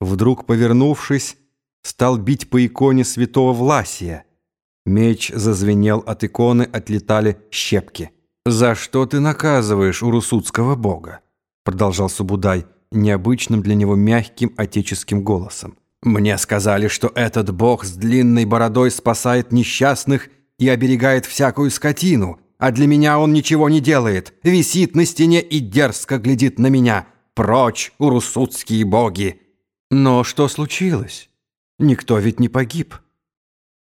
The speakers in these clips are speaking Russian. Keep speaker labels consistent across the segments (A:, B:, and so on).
A: Вдруг, повернувшись, стал бить по иконе святого Власия. Меч зазвенел от иконы, отлетали щепки. «За что ты наказываешь урусутского бога?» Продолжал Субудай необычным для него мягким отеческим голосом. «Мне сказали, что этот бог с длинной бородой спасает несчастных и оберегает всякую скотину, а для меня он ничего не делает, висит на стене и дерзко глядит на меня. Прочь, урусутские боги!» «Но что случилось? Никто ведь не погиб».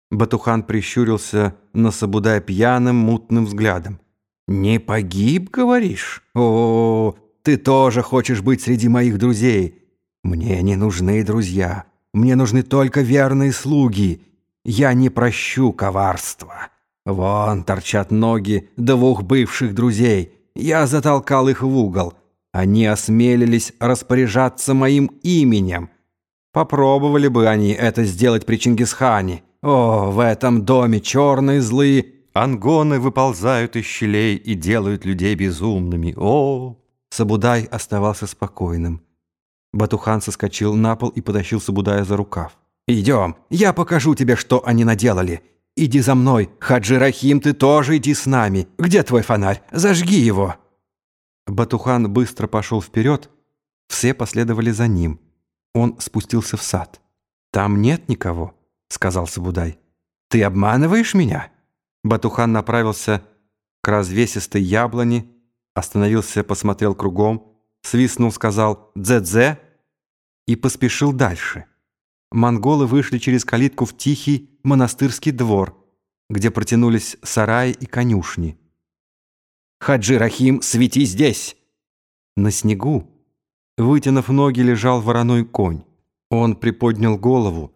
A: Батухан прищурился на Сабудая пьяным, мутным взглядом. «Не погиб, говоришь? О, ты тоже хочешь быть среди моих друзей. Мне не нужны друзья. Мне нужны только верные слуги. Я не прощу коварства. Вон торчат ноги двух бывших друзей. Я затолкал их в угол. Они осмелились распоряжаться моим именем. Попробовали бы они это сделать при Чингисхане. О, в этом доме черные злые ангоны выползают из щелей и делают людей безумными. О, Сабудай оставался спокойным. Батухан соскочил на пол и потащил Сабудая за рукав. «Идем, я покажу тебе, что они наделали. Иди за мной, Хаджи Рахим, ты тоже иди с нами. Где твой фонарь? Зажги его!» Батухан быстро пошел вперед, все последовали за ним. Он спустился в сад. «Там нет никого», — сказал Сабудай. «Ты обманываешь меня?» Батухан направился к развесистой яблоне, остановился, посмотрел кругом, свистнул, сказал «Дзе-дзе» и поспешил дальше. Монголы вышли через калитку в тихий монастырский двор, где протянулись сараи и конюшни. «Хаджи Рахим, свети здесь!» На снегу, вытянув ноги, лежал вороной конь. Он приподнял голову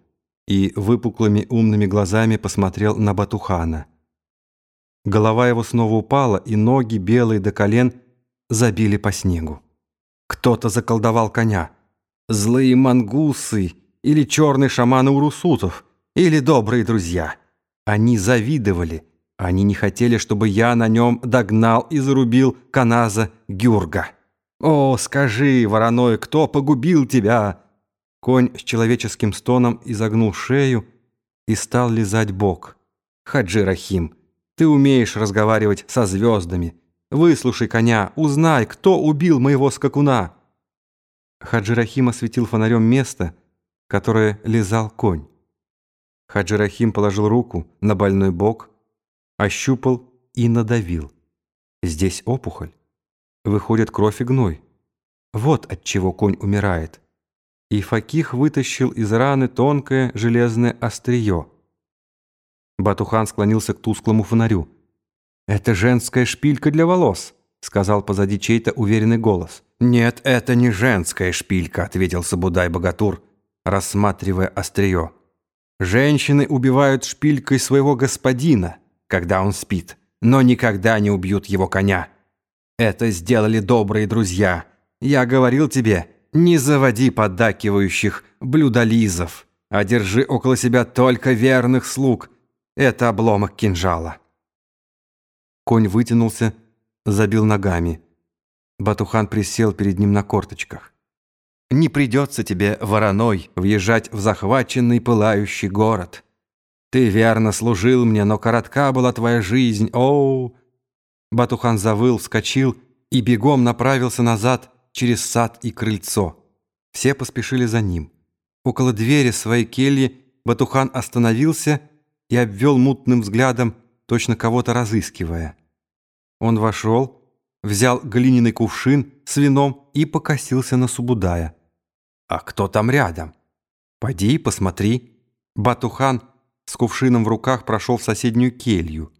A: и выпуклыми умными глазами посмотрел на Батухана – Голова его снова упала, и ноги, белые до колен, забили по снегу. Кто-то заколдовал коня. Злые мангусы или черный шаман урусутов, или добрые друзья. Они завидовали. Они не хотели, чтобы я на нем догнал и зарубил Каназа Гюрга. «О, скажи, вороной, кто погубил тебя?» Конь с человеческим стоном изогнул шею и стал лизать бок. «Хаджи Рахим, ты умеешь разговаривать со звездами. Выслушай коня, узнай, кто убил моего скакуна». Хаджи Рахим осветил фонарем место, которое лизал конь. Хаджи Рахим положил руку на больной бок, ощупал и надавил. Здесь опухоль. Выходит кровь и гной. Вот от чего конь умирает. И Факих вытащил из раны тонкое железное острие. Батухан склонился к тусклому фонарю. «Это женская шпилька для волос», — сказал позади чей-то уверенный голос. «Нет, это не женская шпилька», — ответил Сабудай-богатур, рассматривая острие. «Женщины убивают шпилькой своего господина, когда он спит, но никогда не убьют его коня. Это сделали добрые друзья. Я говорил тебе, не заводи поддакивающих блюдолизов, а держи около себя только верных слуг» Это обломок кинжала. Конь вытянулся, забил ногами. Батухан присел перед ним на корточках. «Не придется тебе, вороной, въезжать в захваченный пылающий город. Ты верно служил мне, но коротка была твоя жизнь. О!» Батухан завыл, вскочил и бегом направился назад через сад и крыльцо. Все поспешили за ним. Около двери своей кельи Батухан остановился и обвел мутным взглядом, точно кого-то разыскивая. Он вошел, взял глиняный кувшин с вином и покосился на Субудая. «А кто там рядом? Пойди и посмотри». Батухан с кувшином в руках прошел в соседнюю келью.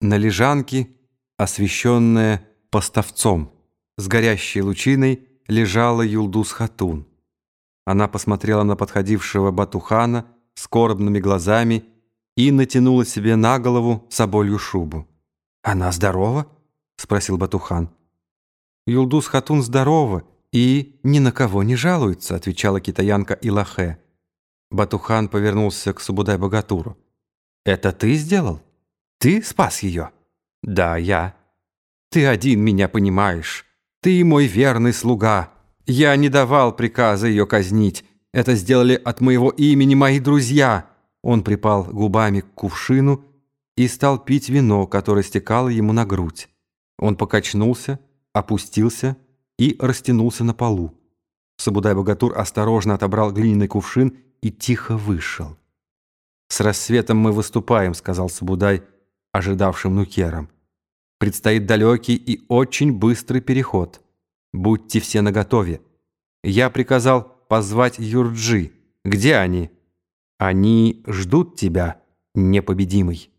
A: На лежанке, освещенная поставцом, с горящей лучиной лежала Юлдус Хатун. Она посмотрела на подходившего Батухана скорбными глазами и натянула себе на голову соболью шубу. «Она здорова?» — спросил Батухан. «Юлдус Хатун здорова и ни на кого не жалуется», — отвечала китаянка Илахе. Батухан повернулся к Субудай-богатуру. «Это ты сделал? Ты спас ее?» «Да, я». «Ты один меня понимаешь. Ты мой верный слуга. Я не давал приказа ее казнить. Это сделали от моего имени мои друзья!» Он припал губами к кувшину и стал пить вино, которое стекало ему на грудь. Он покачнулся, опустился и растянулся на полу. Сабудай-богатур осторожно отобрал глиняный кувшин и тихо вышел. «С рассветом мы выступаем», — сказал Сабудай, ожидавшим нукером. «Предстоит далекий и очень быстрый переход. Будьте все наготове. Я приказал позвать Юрджи. Где они?» «Они ждут тебя, непобедимый».